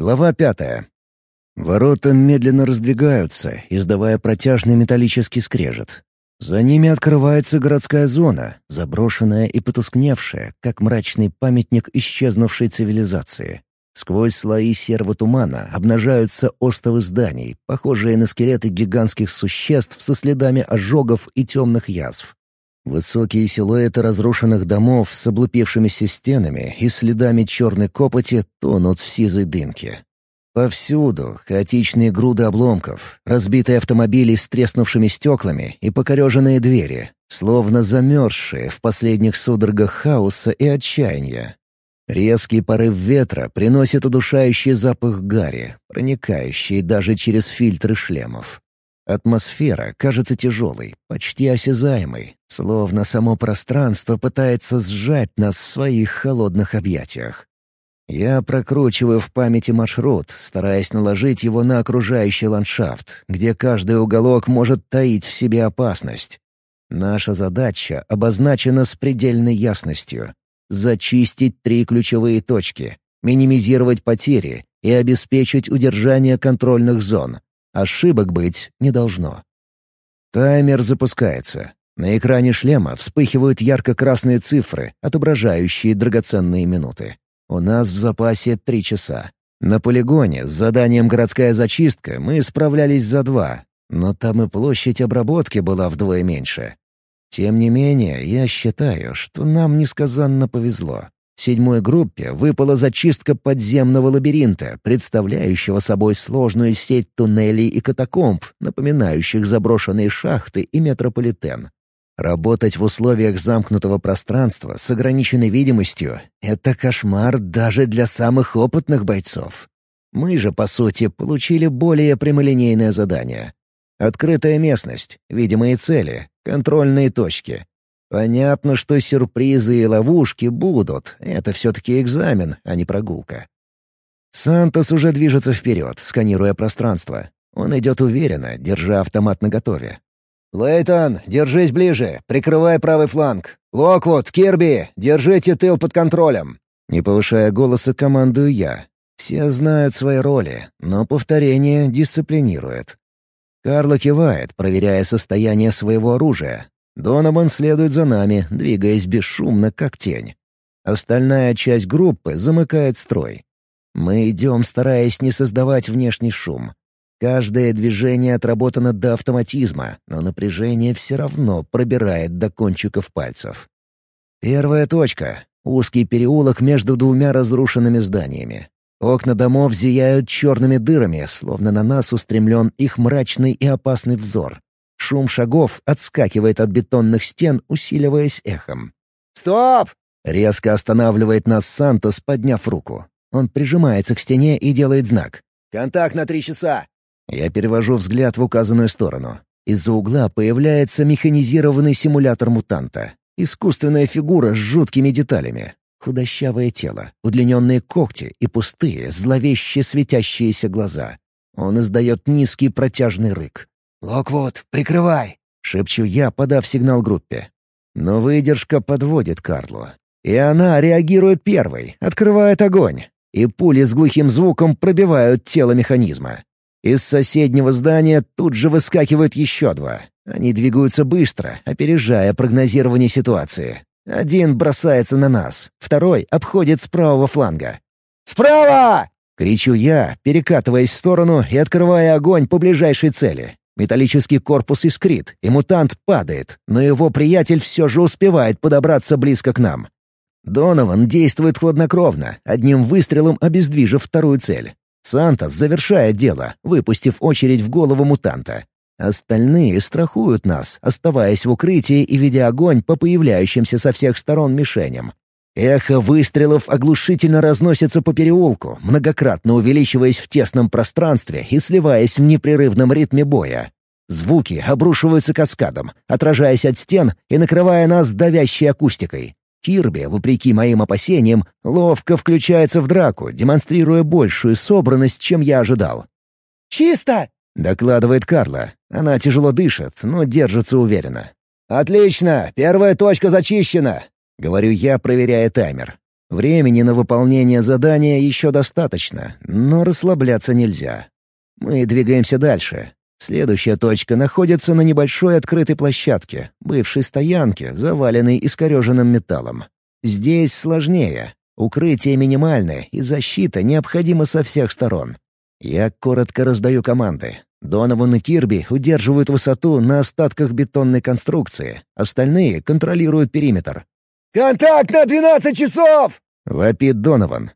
Глава пятая. Ворота медленно раздвигаются, издавая протяжный металлический скрежет. За ними открывается городская зона, заброшенная и потускневшая, как мрачный памятник исчезнувшей цивилизации. Сквозь слои серого тумана обнажаются остовы зданий, похожие на скелеты гигантских существ со следами ожогов и темных язв. Высокие силуэты разрушенных домов с облупившимися стенами и следами черной копоти тонут в сизой дымке. Повсюду хаотичные груды обломков, разбитые автомобили с треснувшими стеклами и покореженные двери, словно замерзшие в последних судорогах хаоса и отчаяния. Резкий порыв ветра приносит удушающий запах гари, проникающий даже через фильтры шлемов. Атмосфера кажется тяжелой, почти осязаемой, словно само пространство пытается сжать нас в своих холодных объятиях. Я прокручиваю в памяти маршрут, стараясь наложить его на окружающий ландшафт, где каждый уголок может таить в себе опасность. Наша задача обозначена с предельной ясностью — зачистить три ключевые точки, минимизировать потери и обеспечить удержание контрольных зон. Ошибок быть не должно. Таймер запускается. На экране шлема вспыхивают ярко-красные цифры, отображающие драгоценные минуты. У нас в запасе три часа. На полигоне с заданием «Городская зачистка» мы справлялись за два, но там и площадь обработки была вдвое меньше. Тем не менее, я считаю, что нам несказанно повезло. Седьмой группе выпала зачистка подземного лабиринта, представляющего собой сложную сеть туннелей и катакомб, напоминающих заброшенные шахты и метрополитен. Работать в условиях замкнутого пространства с ограниченной видимостью — это кошмар даже для самых опытных бойцов. Мы же, по сути, получили более прямолинейное задание. Открытая местность, видимые цели, контрольные точки. Понятно, что сюрпризы и ловушки будут. Это все-таки экзамен, а не прогулка. Сантос уже движется вперед, сканируя пространство. Он идет уверенно, держа автомат наготове. «Лейтон, держись ближе, прикрывай правый фланг. Локвуд, Кирби, держите тыл под контролем». Не повышая голоса, командую я. Все знают свои роли, но повторение дисциплинирует. Карло кивает, проверяя состояние своего оружия. Донован следует за нами, двигаясь бесшумно, как тень. Остальная часть группы замыкает строй. Мы идем, стараясь не создавать внешний шум. Каждое движение отработано до автоматизма, но напряжение все равно пробирает до кончиков пальцев. Первая точка — узкий переулок между двумя разрушенными зданиями. Окна домов зияют черными дырами, словно на нас устремлен их мрачный и опасный взор. Шум шагов отскакивает от бетонных стен, усиливаясь эхом. «Стоп!» — резко останавливает нас Сантос, подняв руку. Он прижимается к стене и делает знак. «Контакт на три часа!» Я перевожу взгляд в указанную сторону. Из-за угла появляется механизированный симулятор мутанта. Искусственная фигура с жуткими деталями. Худощавое тело, удлиненные когти и пустые, зловеще светящиеся глаза. Он издает низкий протяжный рык. «Локвуд, прикрывай!» — шепчу я, подав сигнал группе. Но выдержка подводит Карлу. И она реагирует первой, открывает огонь. И пули с глухим звуком пробивают тело механизма. Из соседнего здания тут же выскакивают еще два. Они двигаются быстро, опережая прогнозирование ситуации. Один бросается на нас, второй обходит с правого фланга. «Справа!» — кричу я, перекатываясь в сторону и открывая огонь по ближайшей цели. Металлический корпус искрит, и мутант падает, но его приятель все же успевает подобраться близко к нам. Донован действует хладнокровно, одним выстрелом обездвижив вторую цель. Сантос завершает дело, выпустив очередь в голову мутанта. Остальные страхуют нас, оставаясь в укрытии и ведя огонь по появляющимся со всех сторон мишеням. Эхо выстрелов оглушительно разносится по переулку, многократно увеличиваясь в тесном пространстве и сливаясь в непрерывном ритме боя. Звуки обрушиваются каскадом, отражаясь от стен и накрывая нас давящей акустикой. Кирби, вопреки моим опасениям, ловко включается в драку, демонстрируя большую собранность, чем я ожидал. «Чисто!» — докладывает Карла. Она тяжело дышит, но держится уверенно. «Отлично! Первая точка зачищена!» — говорю я, проверяя таймер. Времени на выполнение задания еще достаточно, но расслабляться нельзя. Мы двигаемся дальше. Следующая точка находится на небольшой открытой площадке, бывшей стоянке, заваленной искореженным металлом. Здесь сложнее. Укрытие минимальное, и защита необходима со всех сторон. Я коротко раздаю команды. Донован и Кирби удерживают высоту на остатках бетонной конструкции, остальные контролируют периметр. «Контакт на двенадцать часов!» — вопит Донован.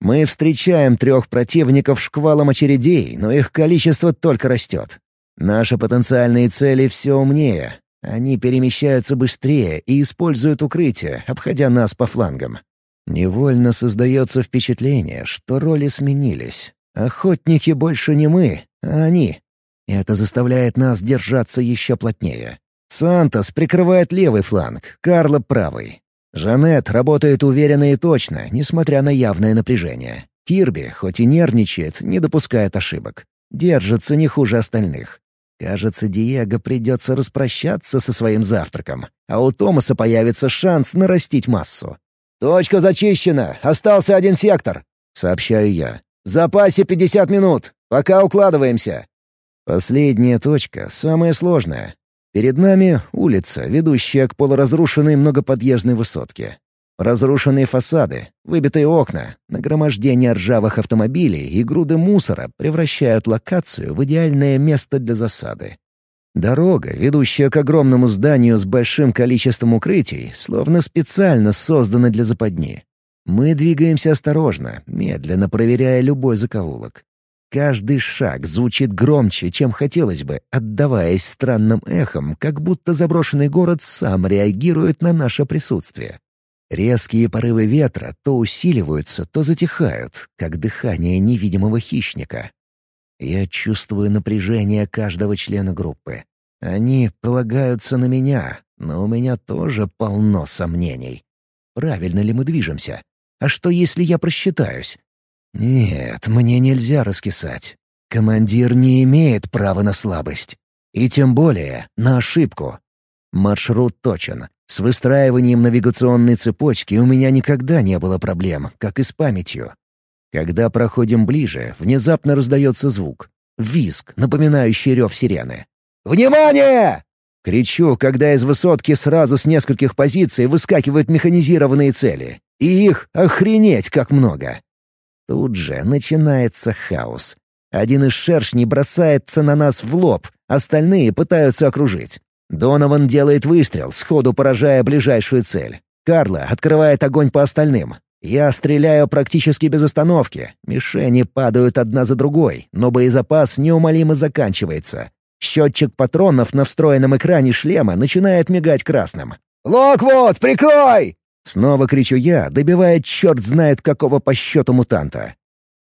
Мы встречаем трех противников шквалом очередей, но их количество только растет. Наши потенциальные цели все умнее. Они перемещаются быстрее и используют укрытие, обходя нас по флангам. Невольно создается впечатление, что роли сменились. Охотники больше не мы, а они. Это заставляет нас держаться еще плотнее. Сантос прикрывает левый фланг, Карло — правый. Жанет работает уверенно и точно, несмотря на явное напряжение. Кирби, хоть и нервничает, не допускает ошибок. Держится не хуже остальных. Кажется, Диего придется распрощаться со своим завтраком, а у Томаса появится шанс нарастить массу. «Точка зачищена, остался один сектор», — сообщаю я. «В запасе 50 минут, пока укладываемся». Последняя точка, самая сложная. Перед нами улица, ведущая к полуразрушенной многоподъездной высотке. Разрушенные фасады, выбитые окна, нагромождение ржавых автомобилей и груды мусора превращают локацию в идеальное место для засады. Дорога, ведущая к огромному зданию с большим количеством укрытий, словно специально создана для западни. Мы двигаемся осторожно, медленно проверяя любой закоулок. Каждый шаг звучит громче, чем хотелось бы, отдаваясь странным эхом, как будто заброшенный город сам реагирует на наше присутствие. Резкие порывы ветра то усиливаются, то затихают, как дыхание невидимого хищника. Я чувствую напряжение каждого члена группы. Они полагаются на меня, но у меня тоже полно сомнений. Правильно ли мы движемся? А что, если я просчитаюсь? Нет, мне нельзя раскисать. Командир не имеет права на слабость. И тем более на ошибку. Маршрут точен. С выстраиванием навигационной цепочки у меня никогда не было проблем, как и с памятью. Когда проходим ближе, внезапно раздается звук. Визг, напоминающий рев сирены. «Внимание!» Кричу, когда из высотки сразу с нескольких позиций выскакивают механизированные цели. И их охренеть как много. Тут же начинается хаос. Один из шершней бросается на нас в лоб, остальные пытаются окружить. Донован делает выстрел, сходу поражая ближайшую цель. Карла открывает огонь по остальным. Я стреляю практически без остановки. Мишени падают одна за другой, но боезапас неумолимо заканчивается. Счетчик патронов на встроенном экране шлема начинает мигать красным. «Локвуд, прикрой!» Снова кричу я, добивая черт знает какого по счету мутанта.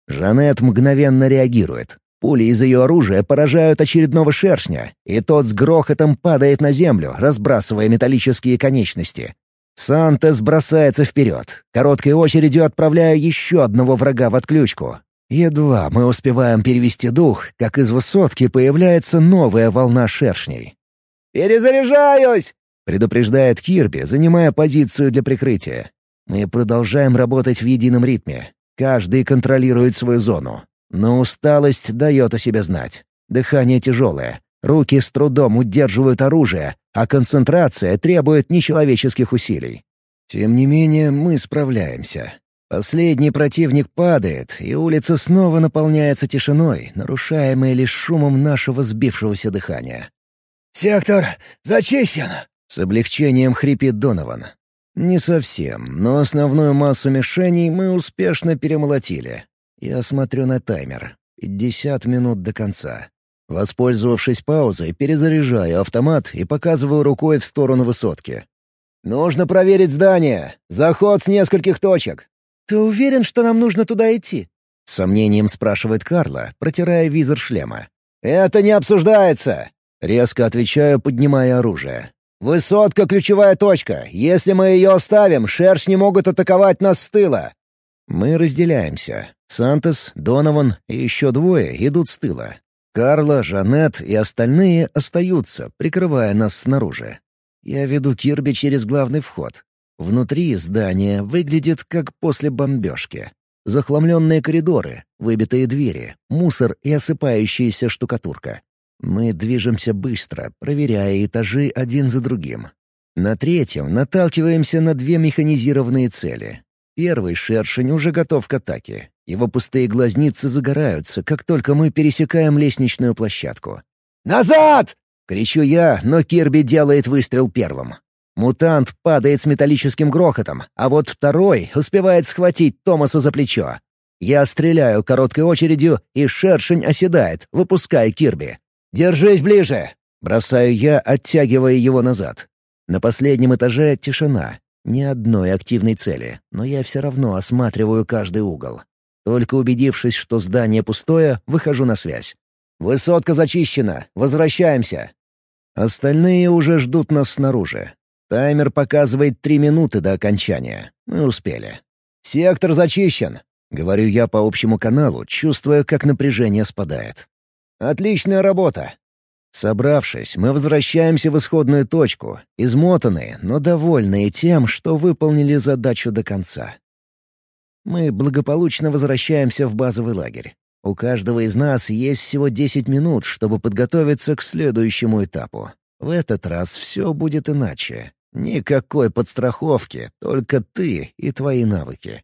Жанет мгновенно реагирует. Пули из ее оружия поражают очередного шершня, и тот с грохотом падает на землю, разбрасывая металлические конечности. Сантес бросается вперед, короткой очередью отправляя еще одного врага в отключку. Едва мы успеваем перевести дух, как из высотки появляется новая волна шершней. «Перезаряжаюсь!» — предупреждает Кирби, занимая позицию для прикрытия. Мы продолжаем работать в едином ритме. Каждый контролирует свою зону. Но усталость дает о себе знать. Дыхание тяжелое. Руки с трудом удерживают оружие, а концентрация требует нечеловеческих усилий. Тем не менее, мы справляемся. Последний противник падает, и улица снова наполняется тишиной, нарушаемой лишь шумом нашего сбившегося дыхания. «Сектор зачищен!» С облегчением хрипит Донован. Не совсем, но основную массу мишеней мы успешно перемолотили. Я смотрю на таймер. Пятьдесят минут до конца. Воспользовавшись паузой, перезаряжаю автомат и показываю рукой в сторону высотки. «Нужно проверить здание. Заход с нескольких точек». «Ты уверен, что нам нужно туда идти?» — с сомнением спрашивает Карла, протирая визор шлема. «Это не обсуждается!» — резко отвечаю, поднимая оружие. «Высотка — ключевая точка. Если мы ее оставим, шершни могут атаковать нас с тыла». Мы разделяемся. Сантос, Донован и еще двое идут с тыла. Карла, Жанет и остальные остаются, прикрывая нас снаружи. Я веду Кирби через главный вход. Внутри здание выглядит как после бомбежки. Захламленные коридоры, выбитые двери, мусор и осыпающаяся штукатурка. Мы движемся быстро, проверяя этажи один за другим. На третьем наталкиваемся на две механизированные цели. Первый шершень уже готов к атаке. Его пустые глазницы загораются, как только мы пересекаем лестничную площадку. «Назад!» — кричу я, но Кирби делает выстрел первым. Мутант падает с металлическим грохотом, а вот второй успевает схватить Томаса за плечо. Я стреляю короткой очередью, и шершень оседает, выпуская Кирби. «Держись ближе!» — бросаю я, оттягивая его назад. На последнем этаже тишина. Ни одной активной цели, но я все равно осматриваю каждый угол. Только убедившись, что здание пустое, выхожу на связь. «Высотка зачищена! Возвращаемся!» Остальные уже ждут нас снаружи. Таймер показывает три минуты до окончания. Мы успели. «Сектор зачищен», — говорю я по общему каналу, чувствуя, как напряжение спадает. «Отличная работа». Собравшись, мы возвращаемся в исходную точку, измотанные, но довольные тем, что выполнили задачу до конца. Мы благополучно возвращаемся в базовый лагерь. У каждого из нас есть всего 10 минут, чтобы подготовиться к следующему этапу. В этот раз все будет иначе. Никакой подстраховки, только ты и твои навыки.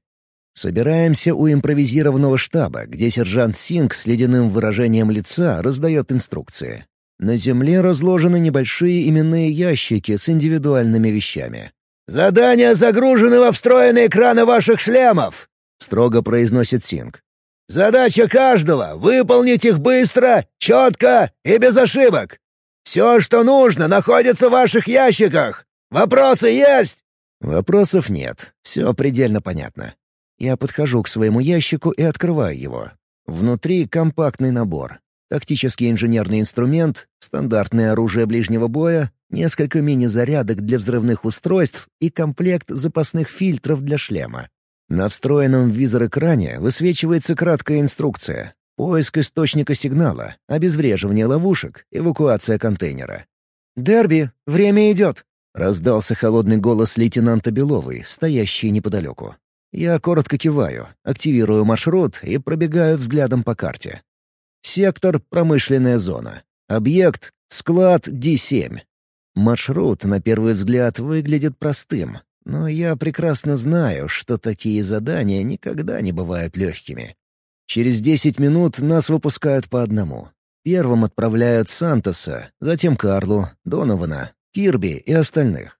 Собираемся у импровизированного штаба, где сержант Синг с ледяным выражением лица раздает инструкции. На земле разложены небольшие именные ящики с индивидуальными вещами. «Задания загружены во встроенные экраны ваших шлемов!» — строго произносит Синг. «Задача каждого — выполнить их быстро, четко и без ошибок. Все, что нужно, находится в ваших ящиках. «Вопросы есть?» Вопросов нет. Все предельно понятно. Я подхожу к своему ящику и открываю его. Внутри компактный набор. Тактический инженерный инструмент, стандартное оружие ближнего боя, несколько мини-зарядок для взрывных устройств и комплект запасных фильтров для шлема. На встроенном в визор-экране высвечивается краткая инструкция. Поиск источника сигнала, обезвреживание ловушек, эвакуация контейнера. «Дерби, время идет!» Раздался холодный голос лейтенанта Беловой, стоящий неподалеку. Я коротко киваю, активирую маршрут и пробегаю взглядом по карте. Сектор — промышленная зона. Объект — склад D7. Маршрут, на первый взгляд, выглядит простым, но я прекрасно знаю, что такие задания никогда не бывают легкими. Через десять минут нас выпускают по одному. Первым отправляют Сантоса, затем Карлу, Донована, Кирби и остальных.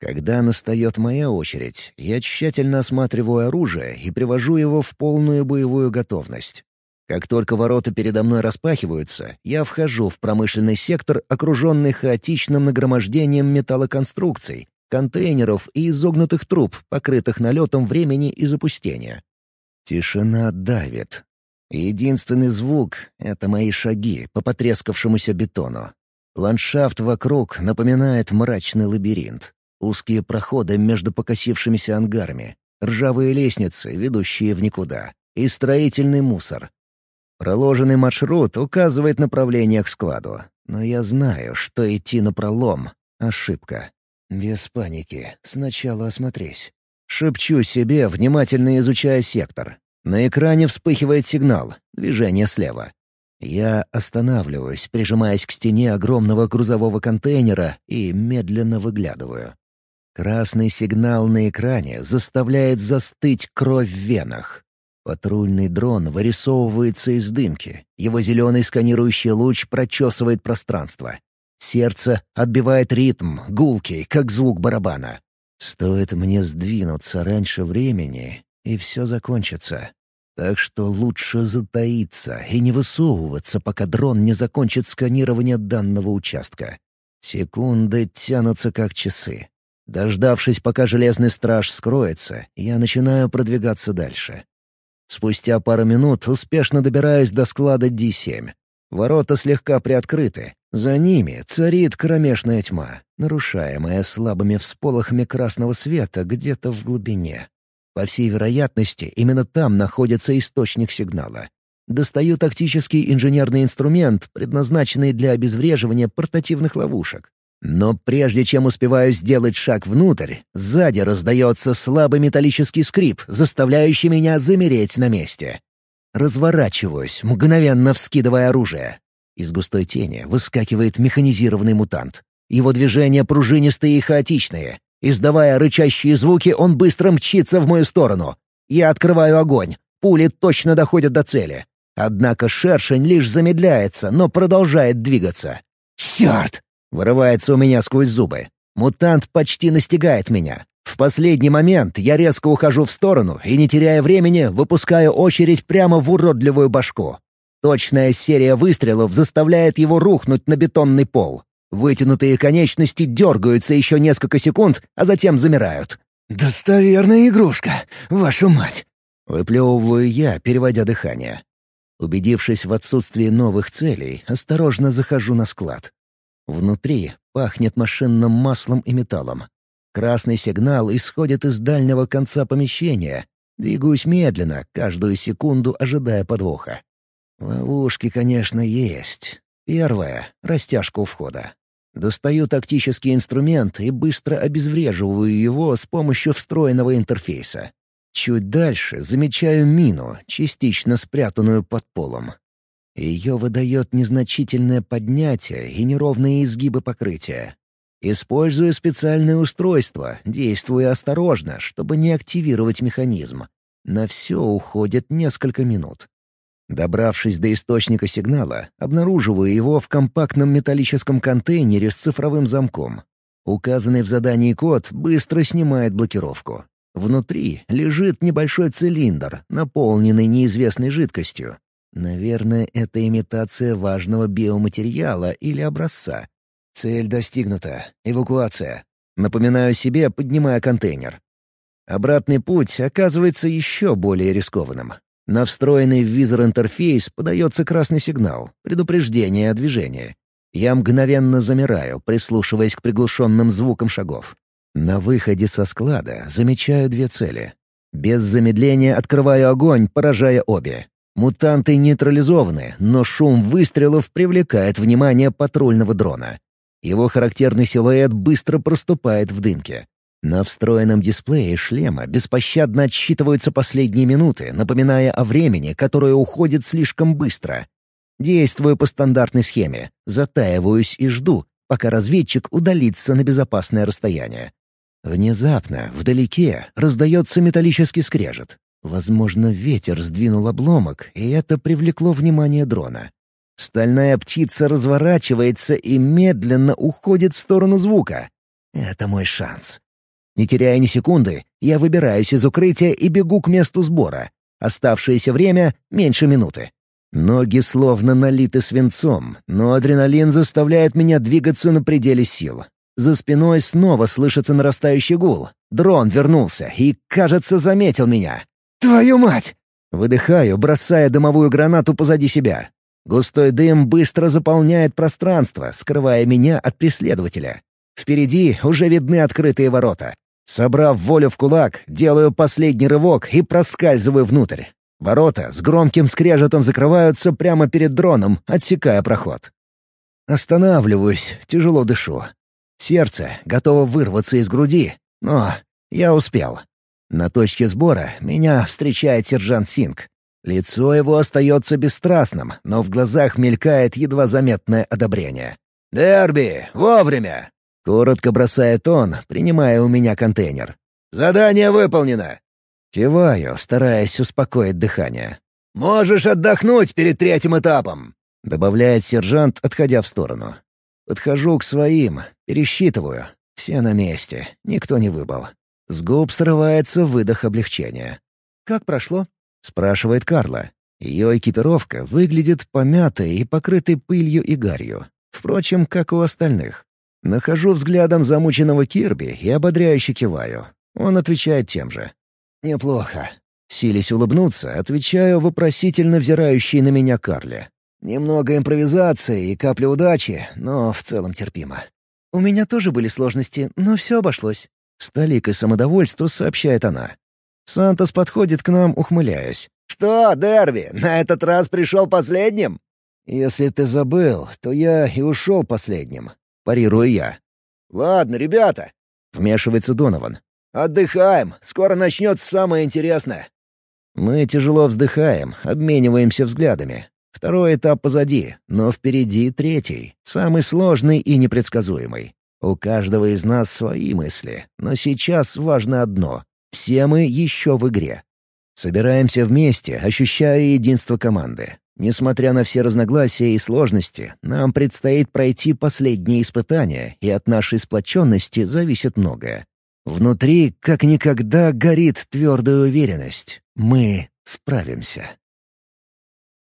Когда настает моя очередь, я тщательно осматриваю оружие и привожу его в полную боевую готовность. Как только ворота передо мной распахиваются, я вхожу в промышленный сектор, окруженный хаотичным нагромождением металлоконструкций, контейнеров и изогнутых труб, покрытых налетом времени и запустения. Тишина давит. Единственный звук — это мои шаги по потрескавшемуся бетону. Ландшафт вокруг напоминает мрачный лабиринт. Узкие проходы между покосившимися ангарами, ржавые лестницы, ведущие в никуда, и строительный мусор. Проложенный маршрут указывает направление к складу, но я знаю, что идти на пролом — ошибка. Без паники, сначала осмотрись. Шепчу себе, внимательно изучая сектор. На экране вспыхивает сигнал, движение слева. Я останавливаюсь, прижимаясь к стене огромного грузового контейнера и медленно выглядываю. Красный сигнал на экране заставляет застыть кровь в венах. Патрульный дрон вырисовывается из дымки. Его зеленый сканирующий луч прочесывает пространство. Сердце отбивает ритм, гулкий, как звук барабана. Стоит мне сдвинуться раньше времени, и все закончится. Так что лучше затаиться и не высовываться, пока дрон не закончит сканирование данного участка. Секунды тянутся как часы. Дождавшись, пока железный страж скроется, я начинаю продвигаться дальше. Спустя пару минут успешно добираюсь до склада D7. Ворота слегка приоткрыты. За ними царит кромешная тьма, нарушаемая слабыми всполохами красного света где-то в глубине. По всей вероятности, именно там находится источник сигнала. Достаю тактический инженерный инструмент, предназначенный для обезвреживания портативных ловушек. Но прежде чем успеваю сделать шаг внутрь, сзади раздается слабый металлический скрип, заставляющий меня замереть на месте. Разворачиваюсь, мгновенно вскидывая оружие. Из густой тени выскакивает механизированный мутант. Его движения пружинистые и хаотичные. Издавая рычащие звуки, он быстро мчится в мою сторону. Я открываю огонь. Пули точно доходят до цели. Однако шершень лишь замедляется, но продолжает двигаться. «Черт!» — вырывается у меня сквозь зубы. Мутант почти настигает меня. В последний момент я резко ухожу в сторону и, не теряя времени, выпускаю очередь прямо в уродливую башку. Точная серия выстрелов заставляет его рухнуть на бетонный пол. Вытянутые конечности дергаются еще несколько секунд, а затем замирают. «Достоверная игрушка, вашу мать!» Выплевываю я, переводя дыхание. Убедившись в отсутствии новых целей, осторожно захожу на склад. Внутри пахнет машинным маслом и металлом. Красный сигнал исходит из дальнего конца помещения. Двигаюсь медленно, каждую секунду ожидая подвоха. Ловушки, конечно, есть. Первая — растяжка у входа. Достаю тактический инструмент и быстро обезвреживаю его с помощью встроенного интерфейса. Чуть дальше замечаю мину, частично спрятанную под полом. Ее выдает незначительное поднятие и неровные изгибы покрытия. Использую специальное устройство, действуя осторожно, чтобы не активировать механизм. На все уходит несколько минут. Добравшись до источника сигнала, обнаруживаю его в компактном металлическом контейнере с цифровым замком. Указанный в задании код быстро снимает блокировку. Внутри лежит небольшой цилиндр, наполненный неизвестной жидкостью. Наверное, это имитация важного биоматериала или образца. Цель достигнута. Эвакуация. Напоминаю себе, поднимая контейнер. Обратный путь оказывается еще более рискованным. На встроенный в визор интерфейс подается красный сигнал, предупреждение о движении. Я мгновенно замираю, прислушиваясь к приглушенным звукам шагов. На выходе со склада замечаю две цели. Без замедления открываю огонь, поражая обе. Мутанты нейтрализованы, но шум выстрелов привлекает внимание патрульного дрона. Его характерный силуэт быстро проступает в дымке. На встроенном дисплее шлема беспощадно отсчитываются последние минуты, напоминая о времени, которое уходит слишком быстро. Действую по стандартной схеме, затаиваюсь и жду, пока разведчик удалится на безопасное расстояние. Внезапно, вдалеке, раздается металлический скрежет. Возможно, ветер сдвинул обломок, и это привлекло внимание дрона. Стальная птица разворачивается и медленно уходит в сторону звука. Это мой шанс. Не теряя ни секунды, я выбираюсь из укрытия и бегу к месту сбора. Оставшееся время — меньше минуты. Ноги словно налиты свинцом, но адреналин заставляет меня двигаться на пределе сил. За спиной снова слышится нарастающий гул. Дрон вернулся и, кажется, заметил меня. «Твою мать!» Выдыхаю, бросая дымовую гранату позади себя. Густой дым быстро заполняет пространство, скрывая меня от преследователя. Впереди уже видны открытые ворота. Собрав волю в кулак, делаю последний рывок и проскальзываю внутрь. Ворота с громким скрежетом закрываются прямо перед дроном, отсекая проход. Останавливаюсь, тяжело дышу. Сердце готово вырваться из груди, но я успел. На точке сбора меня встречает сержант Синг. Лицо его остается бесстрастным, но в глазах мелькает едва заметное одобрение. «Дерби! Вовремя! Коротко бросает он, принимая у меня контейнер. «Задание выполнено!» Киваю, стараясь успокоить дыхание. «Можешь отдохнуть перед третьим этапом!» — добавляет сержант, отходя в сторону. Подхожу к своим, пересчитываю. Все на месте, никто не выбыл. С губ срывается выдох облегчения. «Как прошло?» — спрашивает Карла. Ее экипировка выглядит помятой и покрытой пылью и гарью. Впрочем, как у остальных. Нахожу взглядом замученного Кирби и ободряюще киваю. Он отвечает тем же. «Неплохо». Сились улыбнуться, отвечаю вопросительно взирающей на меня Карле. Немного импровизации и капли удачи, но в целом терпимо. «У меня тоже были сложности, но все обошлось». С толикой самодовольства сообщает она. Сантос подходит к нам, ухмыляясь. «Что, Дерби, на этот раз пришел последним?» «Если ты забыл, то я и ушел последним парирую я. «Ладно, ребята», — вмешивается Донован. «Отдыхаем. Скоро начнется самое интересное». Мы тяжело вздыхаем, обмениваемся взглядами. Второй этап позади, но впереди третий, самый сложный и непредсказуемый. У каждого из нас свои мысли, но сейчас важно одно — все мы еще в игре. Собираемся вместе, ощущая единство команды. Несмотря на все разногласия и сложности, нам предстоит пройти последние испытания, и от нашей сплоченности зависит многое. Внутри, как никогда, горит твердая уверенность. Мы справимся.